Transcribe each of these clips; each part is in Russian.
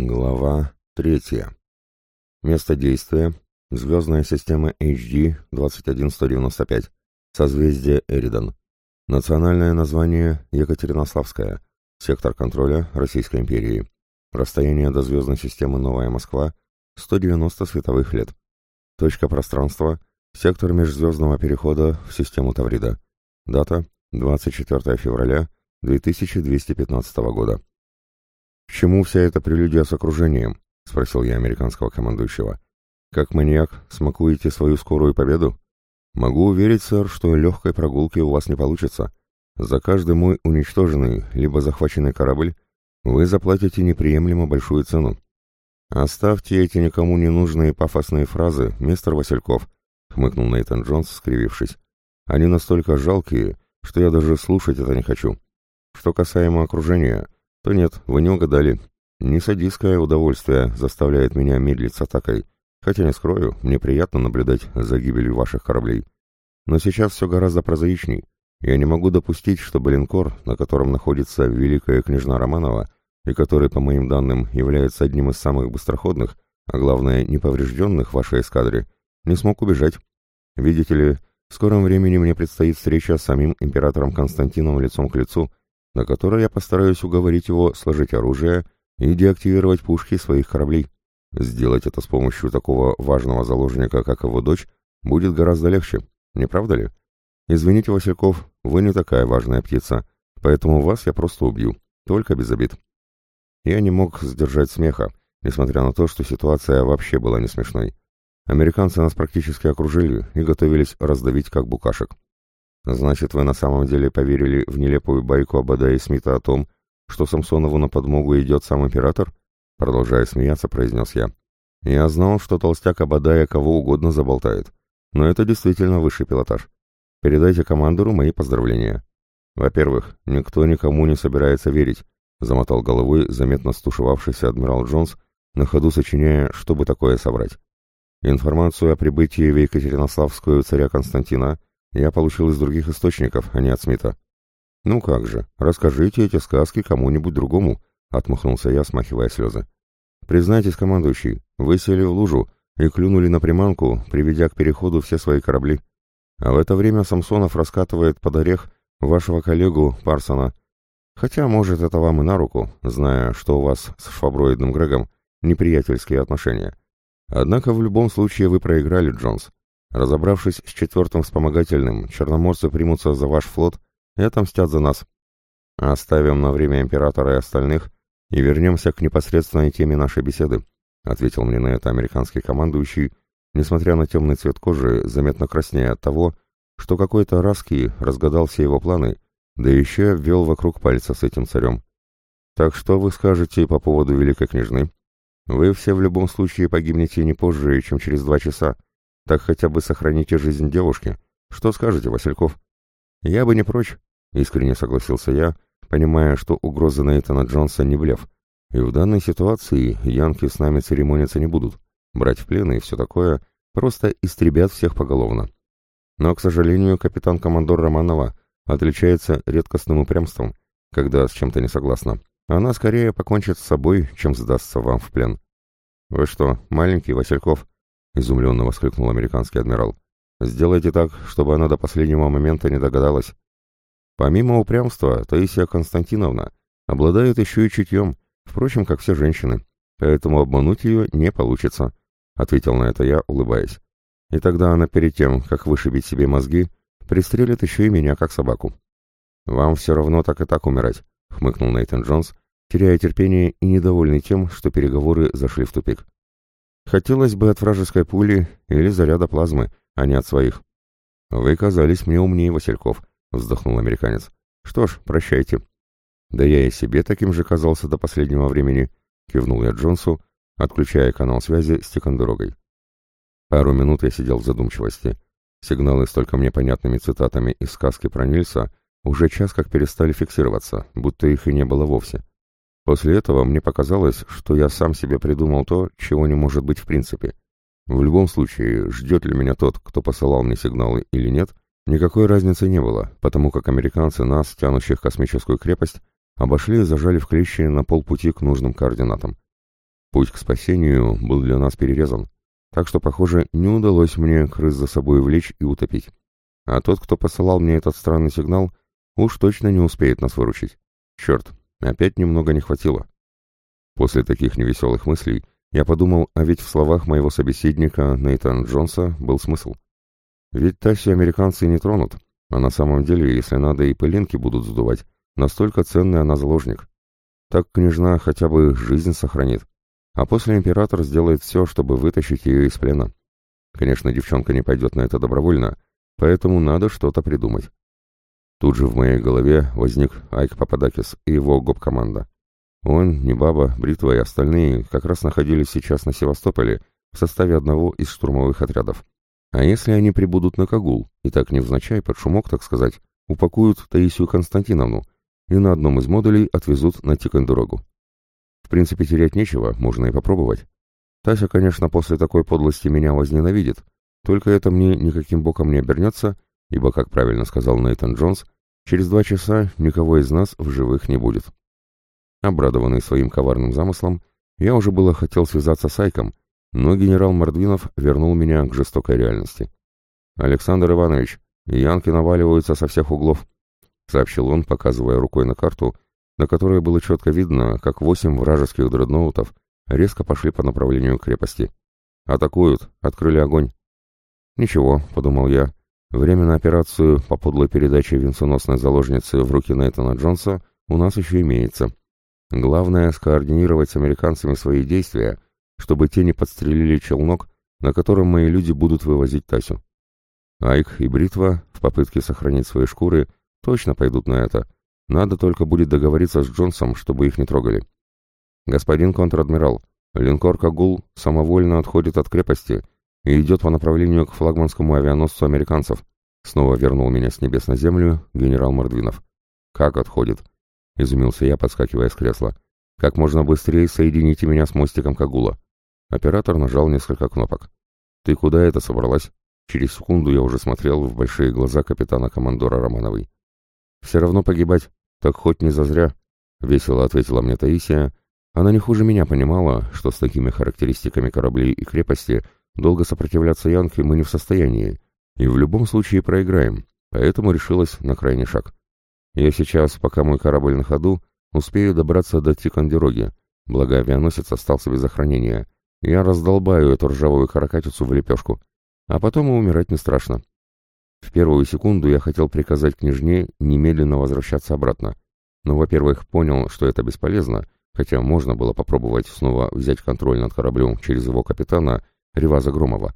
Глава 3. Место действия – звездная система HD 21195, созвездие Эридон. Национальное название – Екатеринославская, сектор контроля Российской империи. Расстояние до звездной системы Новая Москва – 190 световых лет. Точка пространства – сектор межзвездного перехода в систему Таврида. Дата – 24 февраля 2215 года. «К чему вся эта прелюдия с окружением?» — спросил я американского командующего. «Как маньяк, смакуете свою скорую победу?» «Могу уверить, сэр, что легкой прогулки у вас не получится. За каждый мой уничтоженный, либо захваченный корабль вы заплатите неприемлемо большую цену». «Оставьте эти никому не нужные пафосные фразы, мистер Васильков», — хмыкнул Нейтан Джонс, скривившись. «Они настолько жалкие, что я даже слушать это не хочу. Что касаемо окружения, что нет, вы не угадали. Не садистское удовольствие заставляет меня медлить с атакой. Хотя не скрою, мне приятно наблюдать за гибелью ваших кораблей. Но сейчас все гораздо прозаичней. Я не могу допустить, чтобы линкор, на котором находится великая княжна Романова, и который, по моим данным, является одним из самых быстроходных, а главное, неповрежденных вашей эскадре, не смог убежать. Видите ли, в скором времени мне предстоит встреча с самим императором Константином лицом к лицу, на которой я постараюсь уговорить его сложить оружие и деактивировать пушки своих кораблей. Сделать это с помощью такого важного заложника, как его дочь, будет гораздо легче, не правда ли? Извините, Васильков, вы не такая важная птица, поэтому вас я просто убью, только без обид. Я не мог сдержать смеха, несмотря на то, что ситуация вообще была не смешной. Американцы нас практически окружили и готовились раздавить как букашек. «Значит, вы на самом деле поверили в нелепую байку Абада и Смита о том, что Самсонову на подмогу идет сам император?» Продолжая смеяться, произнес я. «Я знал, что толстяк Абадая кого угодно заболтает, но это действительно высший пилотаж. Передайте командору мои поздравления». «Во-первых, никто никому не собирается верить», — замотал головой заметно стушевавшийся адмирал Джонс, на ходу сочиняя, чтобы такое собрать. «Информацию о прибытии в Екатеринославскую царя Константина я получил из других источников, а не от Смита. Ну как же, расскажите эти сказки кому-нибудь другому, отмахнулся я, смахивая слезы. Признайтесь, командующий, вы сели в лужу и клюнули на приманку, приведя к переходу все свои корабли. А в это время Самсонов раскатывает под орех вашего коллегу Парсона. Хотя, может, это вам и на руку, зная, что у вас с шваброидным Грегом неприятельские отношения. Однако в любом случае вы проиграли, Джонс. Разобравшись с четвертым вспомогательным, черноморцы примутся за ваш флот и отомстят за нас. Оставим на время императора и остальных и вернемся к непосредственной теме нашей беседы», ответил мне на это американский командующий, несмотря на темный цвет кожи, заметно краснея от того, что какой-то Раски разгадал все его планы, да еще ввел вокруг пальца с этим царем. «Так что вы скажете по поводу Великой Княжны? Вы все в любом случае погибнете не позже, чем через два часа», так хотя бы сохраните жизнь девушки. Что скажете, Васильков? Я бы не прочь, искренне согласился я, понимая, что угроза на Нейтана Джонса не блеф. И в данной ситуации янки с нами церемониться не будут. Брать в плен и все такое просто истребят всех поголовно. Но, к сожалению, капитан-командор Романова отличается редкостным упрямством, когда с чем-то не согласна. Она скорее покончит с собой, чем сдастся вам в плен. «Вы что, маленький, Васильков?» изумленно воскликнул американский адмирал. Сделайте так, чтобы она до последнего момента не догадалась. Помимо упрямства, Таисия Константиновна обладает еще и чутьем, впрочем, как все женщины, поэтому обмануть ее не получится, — ответил на это я, улыбаясь. И тогда она перед тем, как вышибить себе мозги, пристрелит еще и меня, как собаку. «Вам все равно так и так умирать», — хмыкнул Нейтан Джонс, теряя терпение и недовольный тем, что переговоры зашли в тупик. Хотелось бы от вражеской пули или заряда плазмы, а не от своих. Вы казались мне умнее Васильков, вздохнул американец. Что ж, прощайте. Да я и себе таким же казался до последнего времени, кивнул я Джонсу, отключая канал связи с Тикандорогой. Пару минут я сидел в задумчивости. Сигналы с только мне понятными цитатами из сказки про Нильса уже час как перестали фиксироваться, будто их и не было вовсе. После этого мне показалось, что я сам себе придумал то, чего не может быть в принципе. В любом случае, ждет ли меня тот, кто посылал мне сигналы или нет, никакой разницы не было, потому как американцы нас, тянущих космическую крепость, обошли и зажали в клещи на полпути к нужным координатам. Путь к спасению был для нас перерезан, так что, похоже, не удалось мне крыс за собой влечь и утопить. А тот, кто посылал мне этот странный сигнал, уж точно не успеет нас выручить. Черт, Опять немного не хватило. После таких невеселых мыслей я подумал, а ведь в словах моего собеседника Нейтан Джонса был смысл. Ведь Таси американцы не тронут, а на самом деле, если надо, и пылинки будут сдувать. Настолько ценный она заложник. Так княжна хотя бы жизнь сохранит. А после император сделает все, чтобы вытащить ее из плена. Конечно, девчонка не пойдет на это добровольно, поэтому надо что-то придумать. Тут же в моей голове возник Айк Пападакис и его гоп-команда. Он, Небаба, Бритва и остальные как раз находились сейчас на Севастополе в составе одного из штурмовых отрядов. А если они прибудут на Кагул, и так невзначай, под шумок, так сказать, упакуют Таисию Константиновну и на одном из модулей отвезут на Тикандурогу. В принципе, терять нечего, можно и попробовать. Тася, конечно, после такой подлости меня возненавидит, только это мне никаким боком не обернется — ибо, как правильно сказал Нейтан Джонс, через два часа никого из нас в живых не будет. Обрадованный своим коварным замыслом, я уже было хотел связаться с Айком, но генерал Мордвинов вернул меня к жестокой реальности. «Александр Иванович, янки наваливаются со всех углов», — сообщил он, показывая рукой на карту, на которой было четко видно, как восемь вражеских дредноутов резко пошли по направлению крепости. «Атакуют, открыли огонь». «Ничего», — подумал я, Время на операцию по подлой передаче венценосной заложницы в руки Нейтана Джонса у нас еще имеется. Главное — скоординировать с американцами свои действия, чтобы те не подстрелили челнок, на котором мои люди будут вывозить Тасю. Айк и Бритва в попытке сохранить свои шкуры точно пойдут на это. Надо только будет договориться с Джонсом, чтобы их не трогали. Господин контр-адмирал, линкор «Кагул» самовольно отходит от крепости — и идет по направлению к флагманскому авианосцу американцев. Снова вернул меня с небес на землю генерал Мордвинов. «Как отходит?» — изумился я, подскакивая с кресла. «Как можно быстрее соедините меня с мостиком Кагула». Оператор нажал несколько кнопок. «Ты куда это собралась?» Через секунду я уже смотрел в большие глаза капитана-командора Романовой. «Все равно погибать, так хоть не зазря», — весело ответила мне Таисия. Она не хуже меня понимала, что с такими характеристиками кораблей и крепости — Долго сопротивляться Янке мы не в состоянии, и в любом случае проиграем, поэтому решилась на крайний шаг. Я сейчас, пока мой корабль на ходу, успею добраться до Тикандероги, благо авианосец остался без охранения. Я раздолбаю эту ржавую каракатицу в лепешку, а потом и умирать не страшно. В первую секунду я хотел приказать княжне немедленно возвращаться обратно, но, во-первых, понял, что это бесполезно, хотя можно было попробовать снова взять контроль над кораблем через его капитана — Реваза Громова.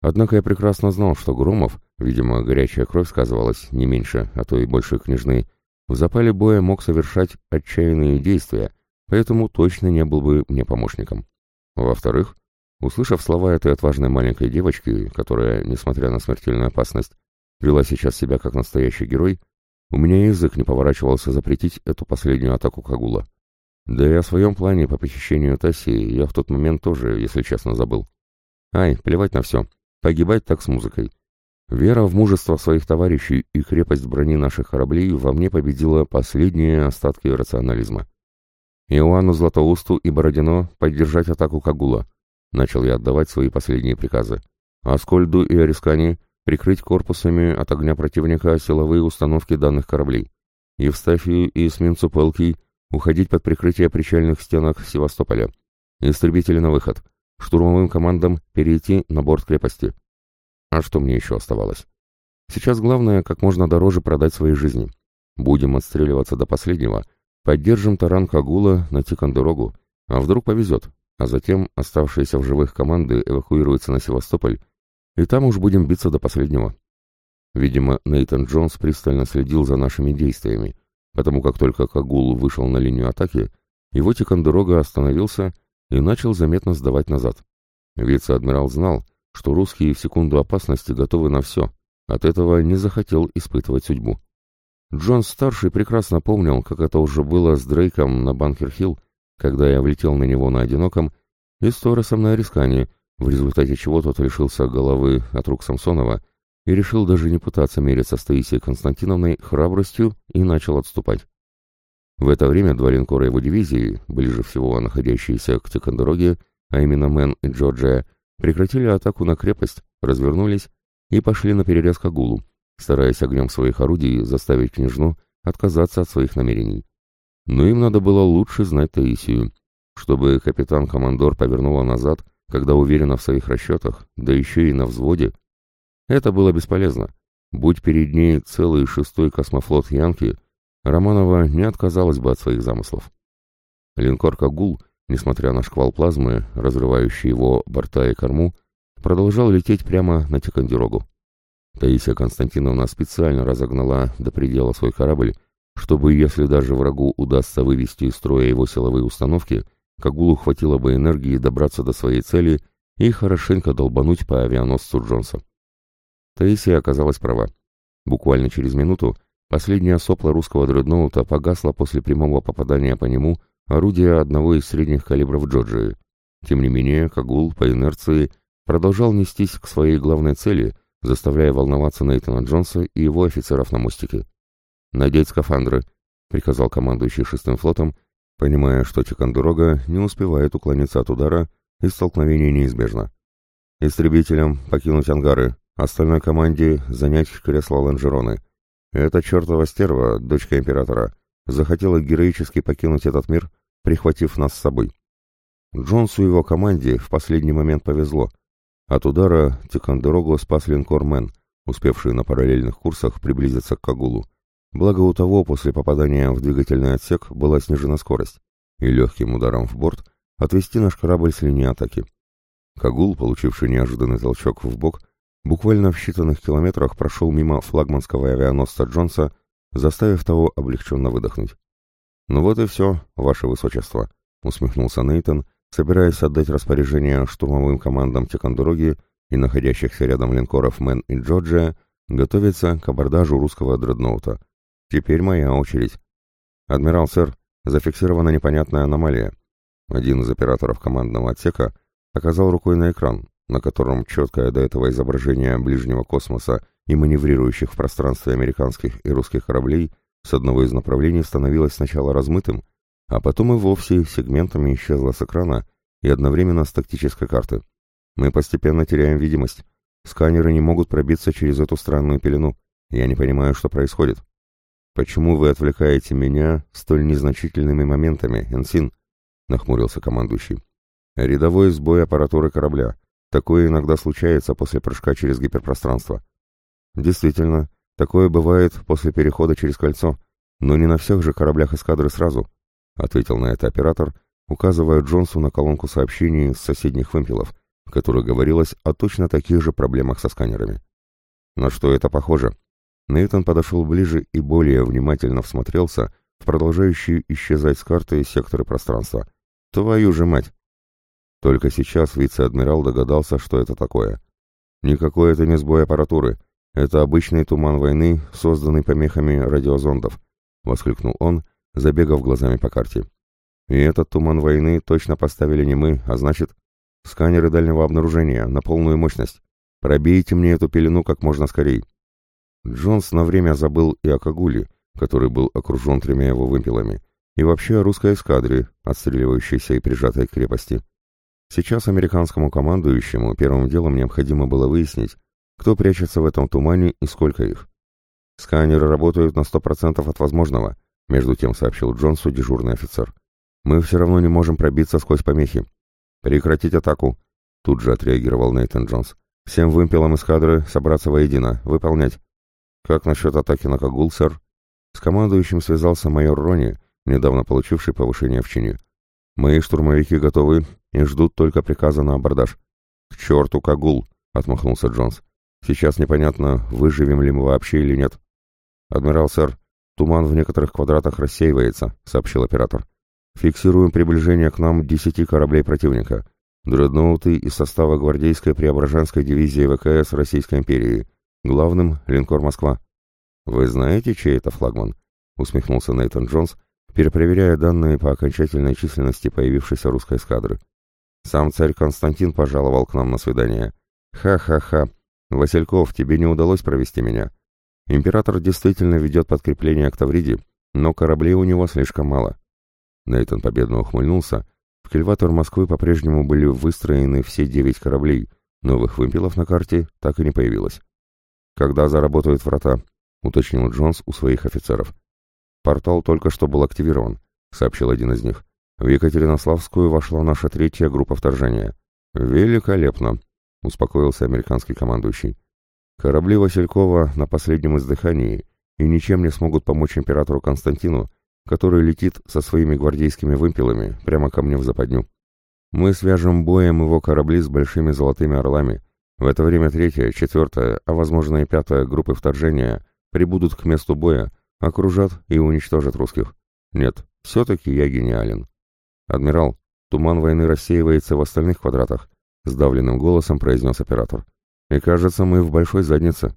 Однако я прекрасно знал, что Громов, видимо, горячая кровь сказывалась не меньше, а то и больше княжны, в запале боя мог совершать отчаянные действия, поэтому точно не был бы мне помощником. Во-вторых, услышав слова этой отважной маленькой девочки, которая, несмотря на смертельную опасность, вела сейчас себя как настоящий герой, у меня язык не поворачивался запретить эту последнюю атаку Кагула. Да и о своем плане по похищению Таси я в тот момент тоже, если честно, забыл. Ай, плевать на все. Погибать так с музыкой. Вера в мужество своих товарищей и крепость брони наших кораблей во мне победила последние остатки рационализма. Иоанну Златоусту и Бородино поддержать атаку Кагула. Начал я отдавать свои последние приказы. Аскольду и Арискане прикрыть корпусами от огня противника силовые установки данных кораблей. Евстафию и эсминцу Пелкий уходить под прикрытие причальных стенок Севастополя. Истребители на выход штурмовым командам перейти на борт крепости. А что мне еще оставалось? Сейчас главное, как можно дороже продать свои жизни. Будем отстреливаться до последнего, поддержим таран Кагула на Тикандорогу, а вдруг повезет, а затем оставшиеся в живых команды эвакуируются на Севастополь, и там уж будем биться до последнего. Видимо, Нейтан Джонс пристально следил за нашими действиями, потому как только Кагул вышел на линию атаки, его Тикандорога остановился и начал заметно сдавать назад. Вице-адмирал знал, что русские в секунду опасности готовы на все, от этого не захотел испытывать судьбу. Джон-старший прекрасно помнил, как это уже было с Дрейком на Банкер-Хилл, когда я влетел на него на одиноком, и с Торосом на Арискане, в результате чего тот лишился головы от рук Самсонова и решил даже не пытаться мериться с Таисией Константиновной храбростью и начал отступать. В это время два линкора его дивизии, ближе всего находящиеся к Тикандероге, а именно Мэн и Джорджия, прекратили атаку на крепость, развернулись и пошли наперерез к Агулу, стараясь огнем своих орудий заставить княжну отказаться от своих намерений. Но им надо было лучше знать Таисию, чтобы капитан-командор повернула назад, когда уверена в своих расчетах, да еще и на взводе. Это было бесполезно. Будь перед ней целый шестой космофлот Янки — Романова не отказалась бы от своих замыслов. Линкор «Кагул», несмотря на шквал плазмы, разрывающий его борта и корму, продолжал лететь прямо на Тикандирогу. Таисия Константиновна специально разогнала до предела свой корабль, чтобы, если даже врагу удастся вывести из строя его силовые установки, Кагулу хватило бы энергии добраться до своей цели и хорошенько долбануть по авианосцу Джонса. Таисия оказалась права. Буквально через минуту Последняя сопла русского дредноута погасла после прямого попадания по нему орудия одного из средних калибров Джорджии. Тем не менее, Кагул по инерции продолжал нестись к своей главной цели, заставляя волноваться Нейтана Джонса и его офицеров на мостике. «Надеть скафандры», — приказал командующий шестым флотом, понимая, что Тикандурога не успевает уклониться от удара, и столкновение неизбежно. «Истребителям покинуть ангары, остальной команде занять кресла лонжероны», эта чертова стерва, дочка императора, захотела героически покинуть этот мир, прихватив нас с собой. Джонсу и его команде в последний момент повезло. От удара Тикандерогу спас линкор Мэн, успевший на параллельных курсах приблизиться к Кагулу. Благо у того после попадания в двигательный отсек была снижена скорость, и легким ударом в борт отвести наш корабль с линии атаки. Кагул, получивший неожиданный толчок в бок, Буквально в считанных километрах прошел мимо флагманского авианосца Джонса, заставив того облегченно выдохнуть. «Ну вот и все, ваше высочество», — усмехнулся Нейтон, собираясь отдать распоряжение штурмовым командам Тикандуроги и находящихся рядом линкоров Мэн и Джорджия готовиться к абордажу русского дредноута. «Теперь моя очередь». «Адмирал, сэр, зафиксирована непонятная аномалия». Один из операторов командного отсека показал рукой на экран, на котором четкое до этого изображение ближнего космоса и маневрирующих в пространстве американских и русских кораблей с одного из направлений становилось сначала размытым, а потом и вовсе сегментами исчезло с экрана и одновременно с тактической карты. Мы постепенно теряем видимость. Сканеры не могут пробиться через эту странную пелену. Я не понимаю, что происходит. Почему вы отвлекаете меня столь незначительными моментами, Энсин? нахмурился командующий. Рядовой сбой аппаратуры корабля — Такое иногда случается после прыжка через гиперпространство. Действительно, такое бывает после перехода через кольцо, но не на всех же кораблях эскадры сразу, ответил на это оператор, указывая Джонсу на колонку сообщений с соседних вымпелов, в которой говорилось о точно таких же проблемах со сканерами. На что это похоже? Нейтан подошел ближе и более внимательно всмотрелся в продолжающие исчезать с карты секторы пространства. «Твою же мать! Только сейчас вице-адмирал догадался, что это такое. Никакой это не сбой аппаратуры. Это обычный туман войны, созданный помехами радиозондов, воскликнул он, забегав глазами по карте. И этот туман войны точно поставили не мы, а значит, сканеры дальнего обнаружения на полную мощность. Пробейте мне эту пелену как можно скорее. Джонс на время забыл и о Кагуле, который был окружен тремя его вымпелами, и вообще о русской эскадре, отстреливающейся и прижатой к крепости. Сейчас американскому командующему первым делом необходимо было выяснить, кто прячется в этом тумане и сколько их. «Сканеры работают на 100% от возможного», — между тем сообщил Джонсу дежурный офицер. «Мы все равно не можем пробиться сквозь помехи. Прекратить атаку», — тут же отреагировал Нейтан Джонс. «Всем вымпелам эскадры собраться воедино, выполнять». «Как насчет атаки на Кагул, сэр?» С командующим связался майор Рони, недавно получивший повышение в чине. Мои штурмовики готовы и ждут только приказа на абордаж. К черту, Кагул! отмахнулся Джонс. Сейчас непонятно, выживем ли мы вообще или нет. Адмирал, сэр, туман в некоторых квадратах рассеивается, сообщил оператор. Фиксируем приближение к нам десяти кораблей противника. Дредноуты из состава гвардейской преображенской дивизии ВКС Российской империи. Главным — линкор «Москва». «Вы знаете, чей это флагман?» — усмехнулся Нейтан Джонс перепроверяя данные по окончательной численности появившейся русской эскадры. Сам царь Константин пожаловал к нам на свидание. Ха-ха-ха. Васильков, тебе не удалось провести меня. Император действительно ведет подкрепление к Тавриде, но кораблей у него слишком мало. Нейтан победно ухмыльнулся. В кельватор Москвы по-прежнему были выстроены все девять кораблей. Новых вымпелов на карте так и не появилось. «Когда заработают врата?» — уточнил Джонс у своих офицеров. «Портал только что был активирован», — сообщил один из них. «В Екатеринославскую вошла наша третья группа вторжения». «Великолепно», — успокоился американский командующий. «Корабли Василькова на последнем издыхании и ничем не смогут помочь императору Константину, который летит со своими гвардейскими вымпелами прямо ко мне в западню. Мы свяжем боем его корабли с большими золотыми орлами. В это время третья, четвертая, а возможно и пятая группы вторжения прибудут к месту боя, окружат и уничтожат русских. Нет, все-таки я гениален. Адмирал, туман войны рассеивается в остальных квадратах, сдавленным голосом произнес оператор. И кажется, мы в большой заднице.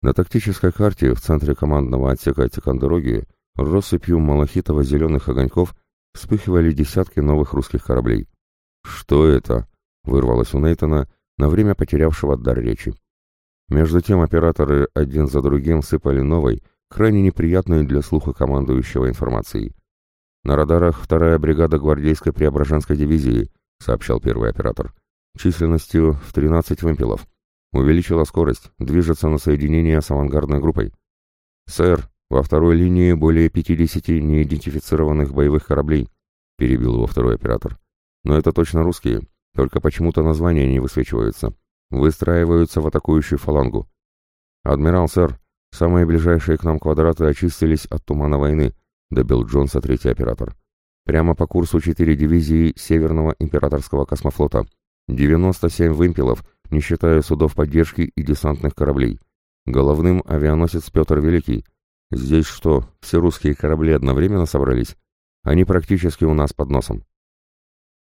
На тактической карте в центре командного отсека Тикандороги россыпью малахитово-зеленых огоньков вспыхивали десятки новых русских кораблей. «Что это?» — вырвалось у Нейтона, на время потерявшего дар речи. Между тем операторы один за другим сыпали новой — крайне неприятную для слуха командующего информации. «На радарах вторая бригада гвардейской Преображенской дивизии», — сообщал первый оператор. «Численностью в 13 вымпелов. Увеличила скорость, движется на соединение с авангардной группой». «Сэр, во второй линии более 50 неидентифицированных боевых кораблей», — перебил его второй оператор. «Но это точно русские, только почему-то названия не высвечиваются. Выстраиваются в атакующую фалангу». «Адмирал, сэр, Самые ближайшие к нам квадраты очистились от тумана войны, добил Джонса третий оператор. Прямо по курсу четыре дивизии Северного императорского космофлота, 97 вымпелов, не считая судов поддержки и десантных кораблей. Головным авианосец Петр Великий. Здесь что, все русские корабли одновременно собрались? Они практически у нас под носом.